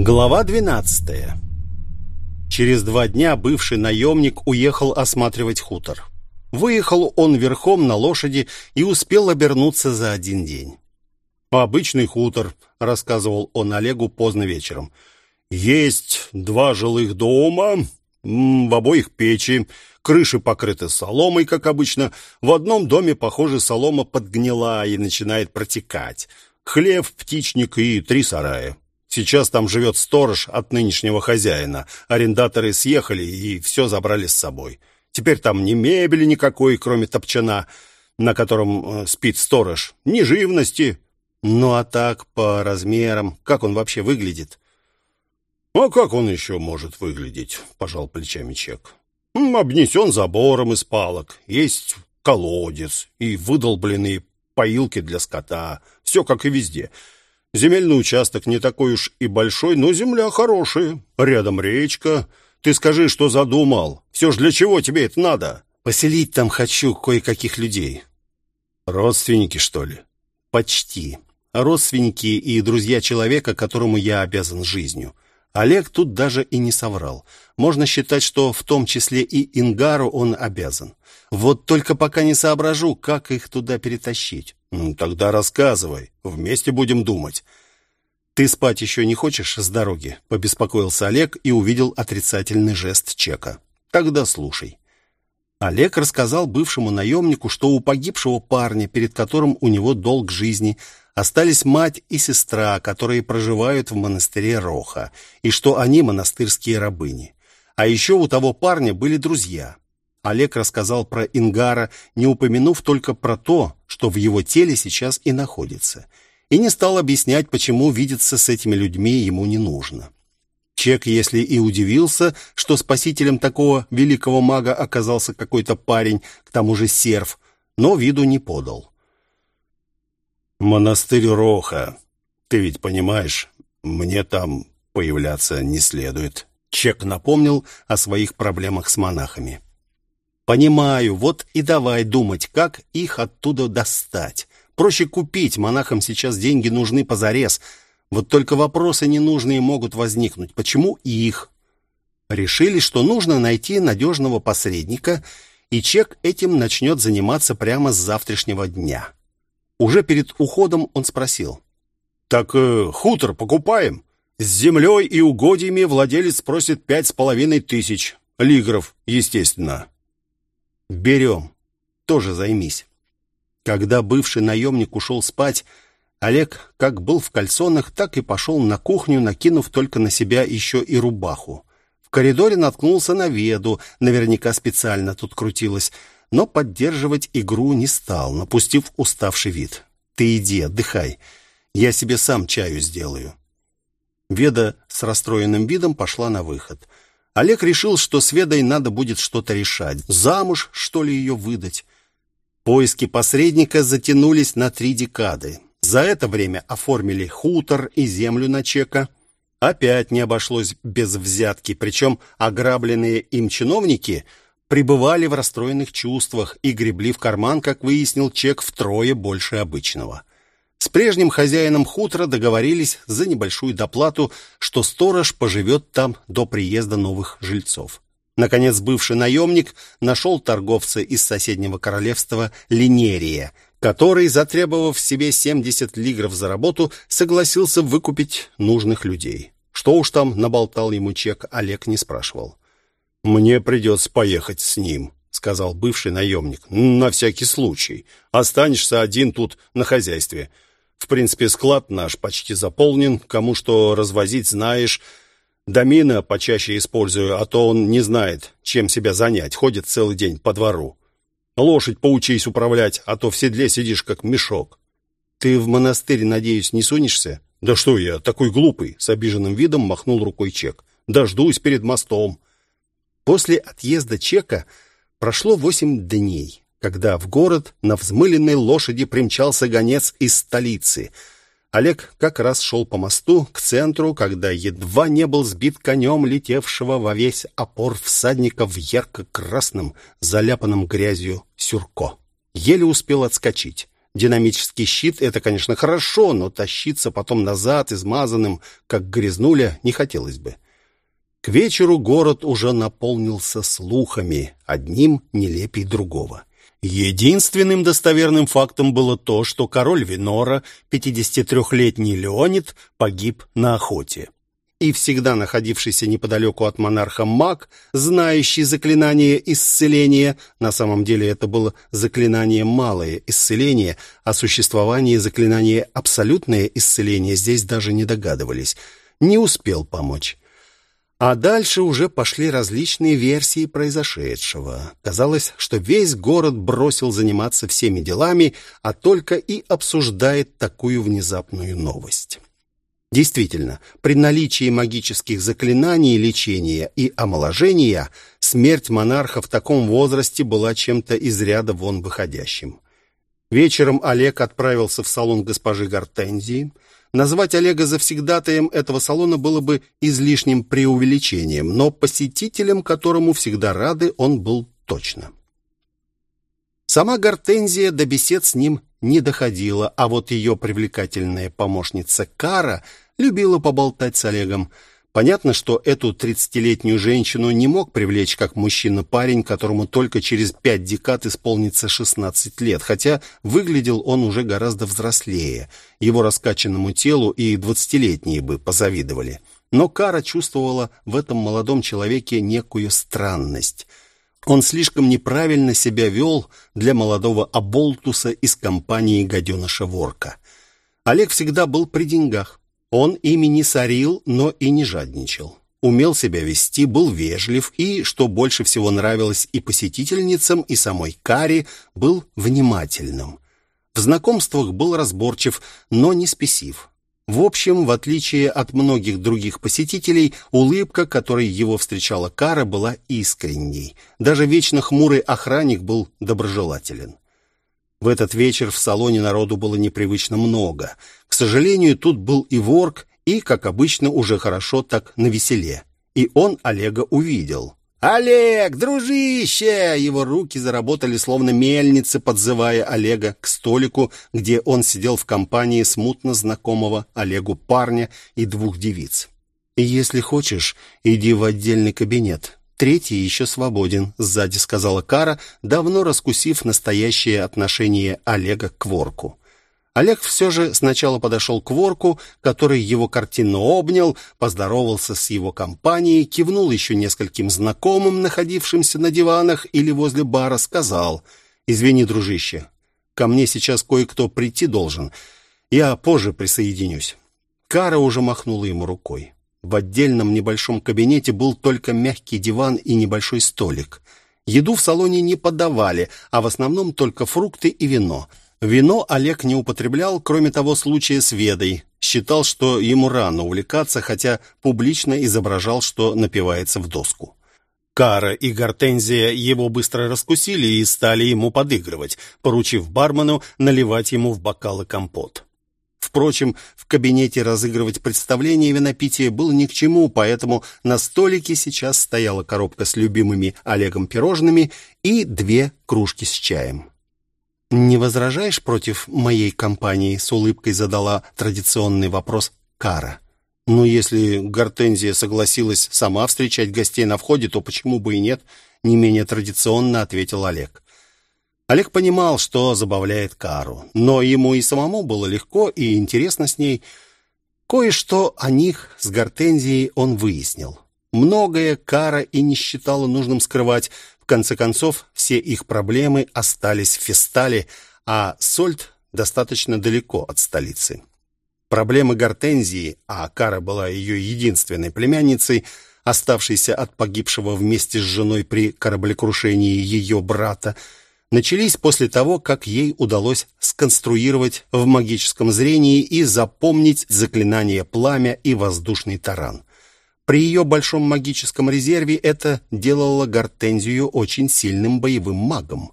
Глава 12. Через два дня бывший наемник уехал осматривать хутор. Выехал он верхом на лошади и успел обернуться за один день. «Обычный хутор», — рассказывал он Олегу поздно вечером. «Есть два жилых дома, в обоих печи, крыши покрыты соломой, как обычно. В одном доме, похоже, солома подгнила и начинает протекать. Хлев, птичник и три сарая. Сейчас там живет сторож от нынешнего хозяина. Арендаторы съехали и все забрали с собой. Теперь там ни мебели никакой, кроме топчана, на котором э, спит сторож, ни живности. Ну а так, по размерам, как он вообще выглядит? «А как он еще может выглядеть?» — пожал плечами Чек. «Обнесен забором из палок, есть колодец и выдолбленные поилки для скота. Все как и везде». Земельный участок не такой уж и большой, но земля хорошая. Рядом речка. Ты скажи, что задумал. Все ж для чего тебе это надо? Поселить там хочу кое-каких людей. Родственники, что ли? Почти. Родственники и друзья человека, которому я обязан жизнью. Олег тут даже и не соврал. Можно считать, что в том числе и Ингару он обязан. Вот только пока не соображу, как их туда перетащить. «Тогда рассказывай, вместе будем думать». «Ты спать еще не хочешь с дороги?» — побеспокоился Олег и увидел отрицательный жест Чека. «Тогда слушай». Олег рассказал бывшему наемнику, что у погибшего парня, перед которым у него долг жизни, остались мать и сестра, которые проживают в монастыре Роха, и что они монастырские рабыни. А еще у того парня были друзья. Олег рассказал про Ингара, не упомянув только про то, что в его теле сейчас и находится. И не стал объяснять, почему видеться с этими людьми ему не нужно. Чек, если и удивился, что спасителем такого великого мага оказался какой-то парень, к тому же серф, но виду не подал. «Монастырь Роха. Ты ведь понимаешь, мне там появляться не следует». Чек напомнил о своих проблемах с монахами. Понимаю, вот и давай думать, как их оттуда достать. Проще купить, монахам сейчас деньги нужны позарез. Вот только вопросы ненужные могут возникнуть. Почему их? Решили, что нужно найти надежного посредника, и чек этим начнет заниматься прямо с завтрашнего дня. Уже перед уходом он спросил. «Так э, хутор покупаем?» С землей и угодьями владелец просит пять с половиной тысяч. Лигров, естественно. Берем. Тоже займись. Когда бывший наемник ушел спать, Олег как был в кальсонах, так и пошел на кухню, накинув только на себя еще и рубаху. В коридоре наткнулся на Веду, наверняка специально тут крутилась, но поддерживать игру не стал, напустив уставший вид. «Ты иди, отдыхай. Я себе сам чаю сделаю». Веда с расстроенным видом пошла на выход. Олег решил, что с Ведой надо будет что-то решать. Замуж, что ли, ее выдать? Поиски посредника затянулись на три декады. За это время оформили хутор и землю на чека. Опять не обошлось без взятки, причем ограбленные им чиновники пребывали в расстроенных чувствах и гребли в карман, как выяснил, чек втрое больше обычного. С прежним хозяином хутора договорились за небольшую доплату, что сторож поживет там до приезда новых жильцов. Наконец, бывший наемник нашел торговца из соседнего королевства Линерия, который, затребовав себе 70 лигров за работу, согласился выкупить нужных людей. Что уж там наболтал ему чек, Олег не спрашивал. «Мне придется поехать с ним», — сказал бывший наемник. «На всякий случай. Останешься один тут на хозяйстве. В принципе, склад наш почти заполнен. Кому что развозить, знаешь. Домина почаще использую, а то он не знает, чем себя занять. Ходит целый день по двору. Лошадь поучись управлять, а то в седле сидишь как мешок. Ты в монастырь, надеюсь, не сунешься? Да что я, такой глупый, с обиженным видом махнул рукой Чек. Дождусь перед мостом. После отъезда Чека прошло восемь дней когда в город на взмыленной лошади примчался гонец из столицы. Олег как раз шел по мосту к центру, когда едва не был сбит конем, летевшего во весь опор всадника в ярко-красном, заляпанном грязью сюрко. Еле успел отскочить. Динамический щит — это, конечно, хорошо, но тащиться потом назад, измазанным, как грязнуля, не хотелось бы. К вечеру город уже наполнился слухами, одним нелепей другого. Единственным достоверным фактом было то, что король Винора, 53-летний Леонид, погиб на охоте. И всегда находившийся неподалеку от монарха маг, знающий заклинание исцеления, на самом деле это было заклинание малое исцеление, о существовании заклинания абсолютное исцеление здесь даже не догадывались, не успел помочь. А дальше уже пошли различные версии произошедшего. Казалось, что весь город бросил заниматься всеми делами, а только и обсуждает такую внезапную новость. Действительно, при наличии магических заклинаний лечения и омоложения смерть монарха в таком возрасте была чем-то из ряда вон выходящим. Вечером Олег отправился в салон госпожи Гортензии – Назвать Олега завсегдатаем этого салона было бы излишним преувеличением, но посетителем, которому всегда рады, он был точно. Сама Гортензия до бесед с ним не доходила, а вот ее привлекательная помощница Кара любила поболтать с Олегом – Понятно, что эту тридцатилетнюю женщину не мог привлечь как мужчина-парень, которому только через пять декад исполнится шестнадцать лет, хотя выглядел он уже гораздо взрослее. Его раскачанному телу и двадцатилетние бы позавидовали. Но Кара чувствовала в этом молодом человеке некую странность. Он слишком неправильно себя вел для молодого оболтуса из компании гаденыша Ворка. Олег всегда был при деньгах. Он ими не сорил, но и не жадничал. Умел себя вести, был вежлив и, что больше всего нравилось и посетительницам, и самой Каре, был внимательным. В знакомствах был разборчив, но не спесив. В общем, в отличие от многих других посетителей, улыбка, которой его встречала Кара, была искренней. Даже вечно хмурый охранник был доброжелателен. В этот вечер в салоне народу было непривычно много. К сожалению, тут был и ворк, и, как обычно, уже хорошо так навеселе. И он Олега увидел. «Олег, дружище!» Его руки заработали словно мельницы, подзывая Олега к столику, где он сидел в компании смутно знакомого Олегу парня и двух девиц. «Если хочешь, иди в отдельный кабинет. Третий еще свободен, сзади сказала Кара, давно раскусив настоящее отношение Олега к Ворку. Олег все же сначала подошел к Ворку, который его картинно обнял, поздоровался с его компанией, кивнул еще нескольким знакомым, находившимся на диванах или возле бара, сказал «Извини, дружище, ко мне сейчас кое-кто прийти должен. Я позже присоединюсь». Кара уже махнула ему рукой. В отдельном небольшом кабинете был только мягкий диван и небольшой столик. Еду в салоне не подавали, а в основном только фрукты и вино. Вино Олег не употреблял, кроме того случая с Ведой. Считал, что ему рано увлекаться, хотя публично изображал, что напивается в доску. Кара и Гортензия его быстро раскусили и стали ему подыгрывать, поручив бармену наливать ему в бокалы компот. Впрочем, в кабинете разыгрывать представление винопития было ни к чему, поэтому на столике сейчас стояла коробка с любимыми Олегом пирожными и две кружки с чаем. «Не возражаешь против моей компании?» — с улыбкой задала традиционный вопрос Кара. «Ну, если Гортензия согласилась сама встречать гостей на входе, то почему бы и нет?» — не менее традиционно ответил Олег. Олег понимал, что забавляет Кару, но ему и самому было легко и интересно с ней. Кое-что о них с Гортензией он выяснил. Многое Кара и не считала нужным скрывать. В конце концов, все их проблемы остались в Фестале, а Сольт достаточно далеко от столицы. Проблемы Гортензии, а Кара была ее единственной племянницей, оставшейся от погибшего вместе с женой при кораблекрушении ее брата, начались после того, как ей удалось сконструировать в магическом зрении и запомнить заклинание пламя и воздушный таран. При ее большом магическом резерве это делало Гортензию очень сильным боевым магом.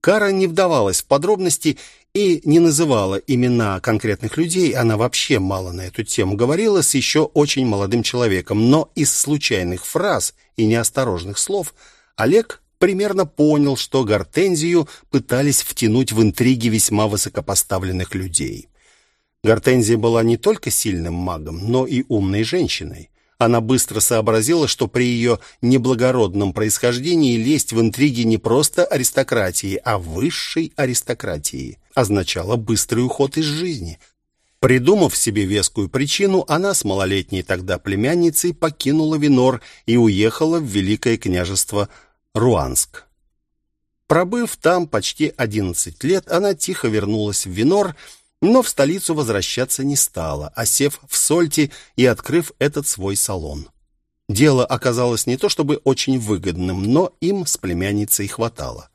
Кара не вдавалась в подробности и не называла имена конкретных людей, она вообще мало на эту тему говорила с еще очень молодым человеком, но из случайных фраз и неосторожных слов Олег примерно понял, что Гортензию пытались втянуть в интриги весьма высокопоставленных людей. Гортензия была не только сильным магом, но и умной женщиной. Она быстро сообразила, что при ее неблагородном происхождении лезть в интриги не просто аристократии, а высшей аристократии означало быстрый уход из жизни. Придумав себе вескую причину, она с малолетней тогда племянницей покинула Винор и уехала в Великое княжество Руанск. Пробыв там почти 11 лет, она тихо вернулась в Винор но в столицу возвращаться не стала, осев в Сольте и открыв этот свой салон. Дело оказалось не то чтобы очень выгодным, но им с племянницей хватало.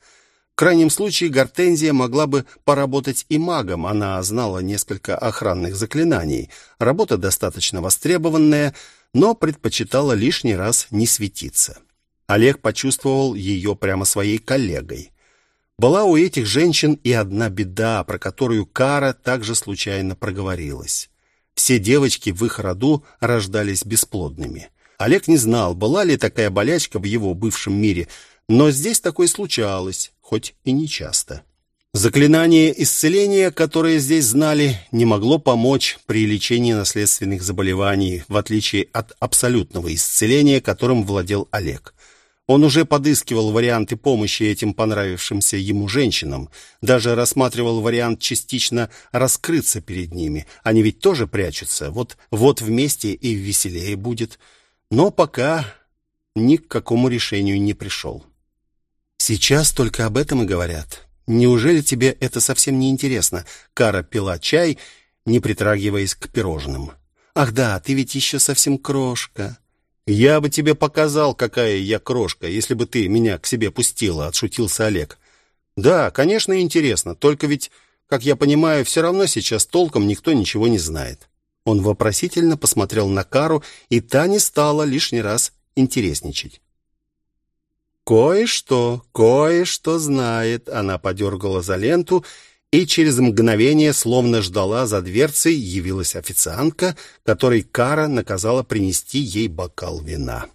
В крайнем случае Гортензия могла бы поработать и магом, она знала несколько охранных заклинаний, работа достаточно востребованная, но предпочитала лишний раз не светиться. Олег почувствовал ее прямо своей коллегой. Была у этих женщин и одна беда, про которую Кара также случайно проговорилась. Все девочки в их роду рождались бесплодными. Олег не знал, была ли такая болячка в его бывшем мире, но здесь такое случалось, хоть и не часто. Заклинание исцеления, которое здесь знали, не могло помочь при лечении наследственных заболеваний, в отличие от абсолютного исцеления, которым владел Олег. Он уже подыскивал варианты помощи этим понравившимся ему женщинам, даже рассматривал вариант частично раскрыться перед ними. Они ведь тоже прячутся. Вот вот вместе и веселее будет. Но пока ни к какому решению не пришел. Сейчас только об этом и говорят. Неужели тебе это совсем не интересно? Кара пила чай, не притрагиваясь к пирожным. Ах да, ты ведь еще совсем крошка. «Я бы тебе показал, какая я крошка, если бы ты меня к себе пустила», — отшутился Олег. «Да, конечно, интересно, только ведь, как я понимаю, все равно сейчас толком никто ничего не знает». Он вопросительно посмотрел на Кару, и та не стала лишний раз интересничать. «Кое-что, кое-что знает», — она подергала за ленту, и через мгновение, словно ждала за дверцей, явилась официантка, которой Кара наказала принести ей бокал вина.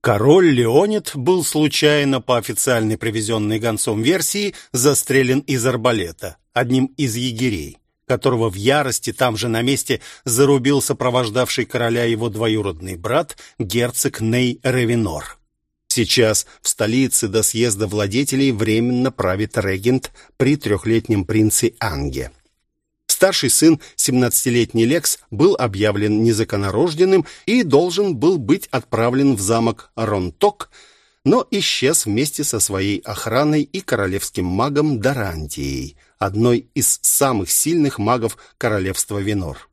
Король Леонид был случайно по официальной привезенной гонцом версии застрелен из арбалета, одним из егерей, которого в ярости там же на месте зарубил сопровождавший короля его двоюродный брат герцог Ней Ревенор. Сейчас в столице до съезда владетелей временно правит регент при трехлетнем принце Анге. Старший сын, 17-летний Лекс, был объявлен незаконнорожденным и должен был быть отправлен в замок Ронток, но исчез вместе со своей охраной и королевским магом Дарантией, одной из самых сильных магов королевства Винор.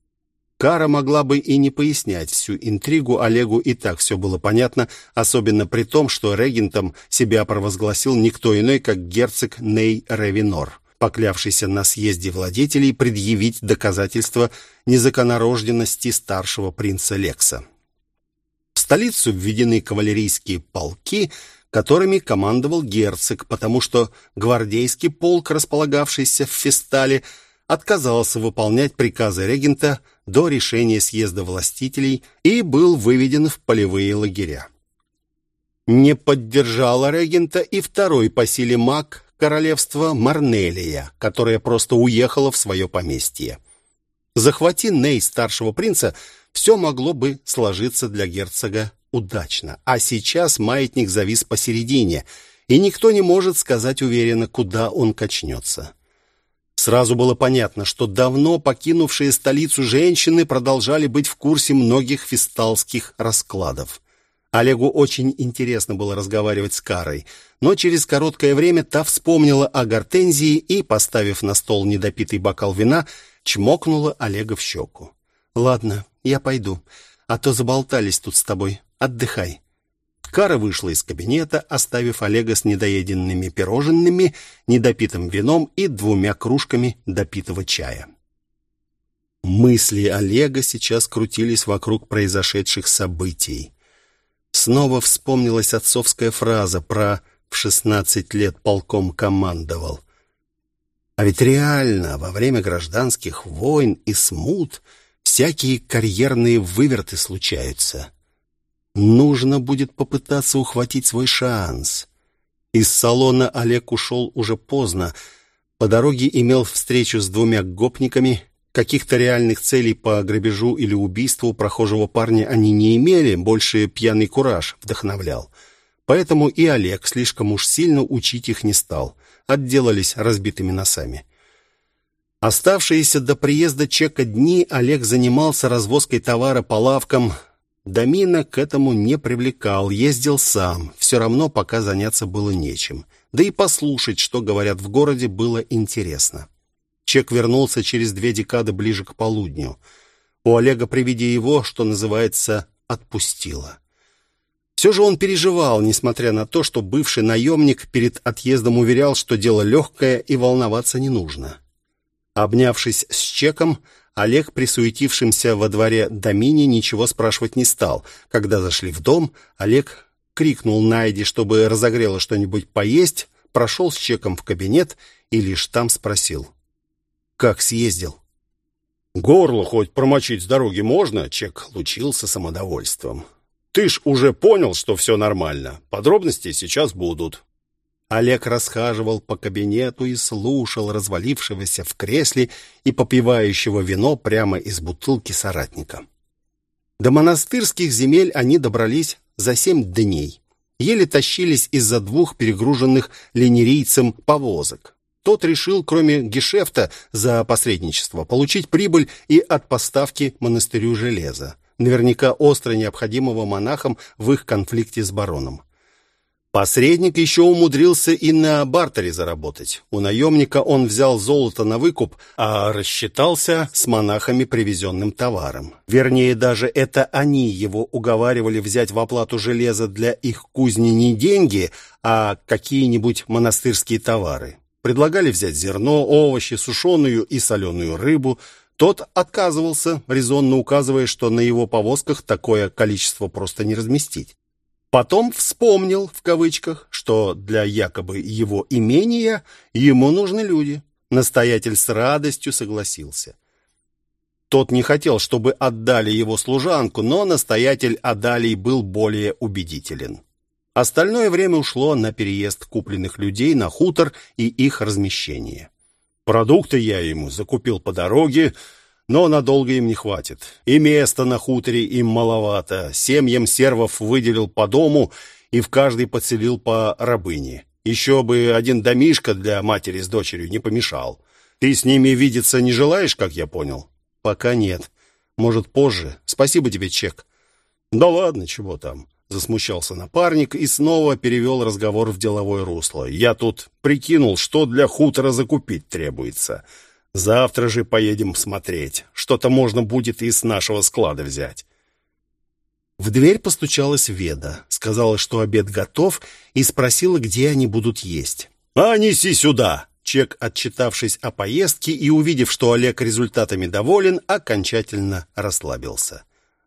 Кара могла бы и не пояснять всю интригу, Олегу и так все было понятно, особенно при том, что регентом себя провозгласил никто иной, как герцог Ней Ревинор, поклявшийся на съезде владетелей предъявить доказательства незаконорожденности старшего принца Лекса. В столицу введены кавалерийские полки, которыми командовал герцог, потому что гвардейский полк, располагавшийся в Фестале, отказался выполнять приказы регента до решения съезда властителей и был выведен в полевые лагеря. Не поддержала регента и второй по силе маг королевства Марнелия, которая просто уехала в свое поместье. Захвати Ней старшего принца, все могло бы сложиться для герцога удачно. А сейчас маятник завис посередине, и никто не может сказать уверенно, куда он качнется. Сразу было понятно, что давно покинувшие столицу женщины продолжали быть в курсе многих фисталских раскладов. Олегу очень интересно было разговаривать с Карой, но через короткое время та вспомнила о гортензии и, поставив на стол недопитый бокал вина, чмокнула Олега в щеку. «Ладно, я пойду, а то заболтались тут с тобой. Отдыхай. Кара вышла из кабинета, оставив Олега с недоеденными пирожными, недопитым вином и двумя кружками допитого чая. Мысли Олега сейчас крутились вокруг произошедших событий. Снова вспомнилась отцовская фраза про «в шестнадцать лет полком командовал». А ведь реально во время гражданских войн и смут всякие карьерные выверты случаются. Нужно будет попытаться ухватить свой шанс. Из салона Олег ушел уже поздно. По дороге имел встречу с двумя гопниками. Каких-то реальных целей по грабежу или убийству прохожего парня они не имели, больше пьяный кураж вдохновлял. Поэтому и Олег слишком уж сильно учить их не стал. Отделались разбитыми носами. Оставшиеся до приезда Чека дни Олег занимался развозкой товара по лавкам, Домина к этому не привлекал, ездил сам. Все равно пока заняться было нечем. Да и послушать, что говорят в городе, было интересно. Чек вернулся через две декады ближе к полудню. У Олега при виде его, что называется, отпустило. Все же он переживал, несмотря на то, что бывший наемник перед отъездом уверял, что дело легкое и волноваться не нужно. Обнявшись с Чеком, Олег, присуетившимся во дворе Домини, ничего спрашивать не стал. Когда зашли в дом, Олег крикнул Найди, чтобы разогрела что-нибудь поесть, прошел с чеком в кабинет и лишь там спросил. «Как съездил?» «Горло хоть промочить с дороги можно?» Чек лучился самодовольством. «Ты ж уже понял, что все нормально. Подробности сейчас будут. Олег расхаживал по кабинету и слушал развалившегося в кресле и попивающего вино прямо из бутылки соратника. До монастырских земель они добрались за семь дней. Еле тащились из-за двух перегруженных ленирийцем повозок. Тот решил, кроме гешефта за посредничество, получить прибыль и от поставки монастырю железа, наверняка остро необходимого монахам в их конфликте с бароном. Посредник еще умудрился и на бартере заработать. У наемника он взял золото на выкуп, а рассчитался с монахами привезенным товаром. Вернее, даже это они его уговаривали взять в оплату железа для их кузни не деньги, а какие-нибудь монастырские товары. Предлагали взять зерно, овощи, сушеную и соленую рыбу. Тот отказывался, резонно указывая, что на его повозках такое количество просто не разместить. Потом вспомнил, в кавычках, что для якобы его имения ему нужны люди. Настоятель с радостью согласился. Тот не хотел, чтобы отдали его служанку, но настоятель Адалий был более убедителен. Остальное время ушло на переезд купленных людей на хутор и их размещение. Продукты я ему закупил по дороге, но надолго им не хватит. И места на хуторе им маловато. Семьям сервов выделил по дому и в каждый подселил по рабыне. Еще бы один домишко для матери с дочерью не помешал. Ты с ними видеться не желаешь, как я понял? Пока нет. Может, позже. Спасибо тебе, Чек. Да ладно, чего там. Засмущался напарник и снова перевел разговор в деловое русло. Я тут прикинул, что для хутора закупить требуется. Завтра же поедем смотреть. Что-то можно будет и с нашего склада взять. В дверь постучалась Веда, сказала, что обед готов, и спросила, где они будут есть. «А неси сюда!» Чек, отчитавшись о поездке и увидев, что Олег результатами доволен, окончательно расслабился.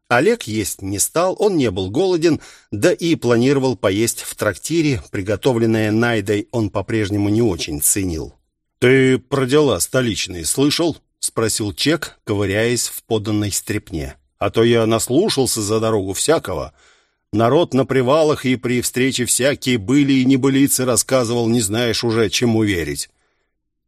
Олег есть не стал, он не был голоден, да и планировал поесть в трактире, приготовленное Найдой он по-прежнему не очень ценил. «Ты про дела столичные слышал?» — спросил Чек, ковыряясь в поданной стрепне. «А то я наслушался за дорогу всякого. Народ на привалах и при встрече всякие были и небылицы рассказывал, не знаешь уже, чему верить».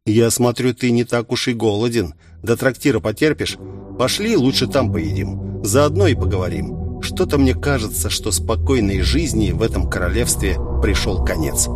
«Я смотрю, ты не так уж и голоден. До трактира потерпишь? Пошли, лучше там поедим. Заодно и поговорим. Что-то мне кажется, что спокойной жизни в этом королевстве пришел конец».